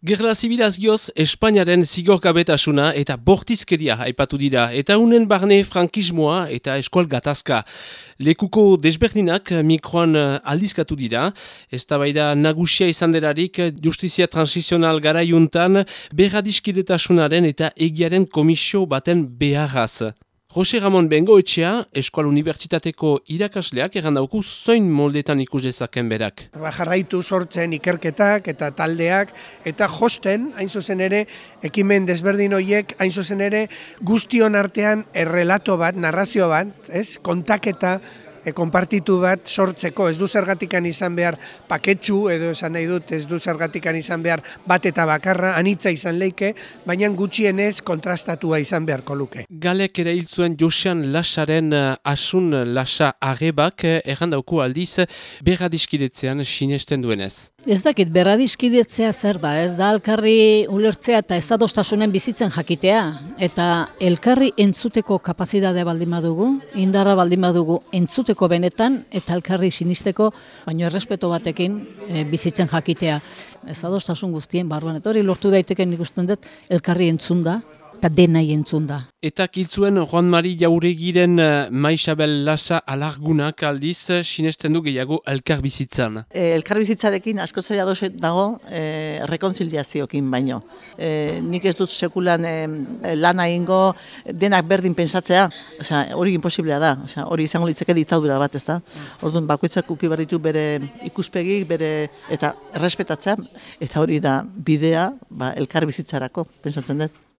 Gerla zibilaz gioz, Espainiaren zigorkabetasuna eta bortizkeria aipatu dira, eta unen barne frankismoa eta eskual gatazka. Lekuko desberdinak mikroan aldizkatu dira, ez da nagusia izan derarik justizia transizional gara juntan, berradiskidetasunaren eta egiaren komisio baten beharraz. Jose Ramon Bengo etxea, Eskual Unibertsitateko irakasleak egan dauku zoin moldetan ikus dezaken berak. Ba, jarraitu sortzen ikerketak eta taldeak eta josten, hain zuzen ere, ekimen desberdin horiek, hain zuzen ere, guztion artean errelato bat, narrazio bat, ez, kontaketa, e, konpartitu bat sortzeko, ez du zergatikan izan behar paketsu, edo esan nahi dut, ez du zergatikan izan behar bat eta bakarra, anitza izan leike, baina gutxienez kontrastatua izan beharko luke. Galek ere hil zuen Josian Lasaren uh, asun Lasa agebak, uh, erran dauku aldiz, berradiskidetzean sinesten duenez. Ez dakit, berradiskidetzea zer da, ez da elkarri ulertzea eta ez adostasunen bizitzen jakitea. Eta elkarri entzuteko kapazidadea baldin badugu, indarra baldin badugu entzuteko benetan eta elkarri sinisteko, baino errespeto batekin e, bizitzen jakitea. Ez adostasun guztien barruan, eta hori lortu daiteken ikusten dut elkarri entzunda eta dena entzun da. Eta kiltzuen Juan Mari Jauregiren uh, Maixabel Lasa alargunak aldiz uh, sinesten du gehiago elkar bizitzan. E, elkar bizitzarekin asko zera dago e, rekonziliaziokin baino. E, nik ez dut sekulan e, lana ingo denak berdin pensatzea, Osea, hori imposiblea da, Osea, hori izango litzeke ditadura bat ez da. Orduan bakoitzak uki ditu bere ikuspegi, bere eta errespetatzea, eta hori da bidea ba, elkar bizitzarako, pensatzen dut.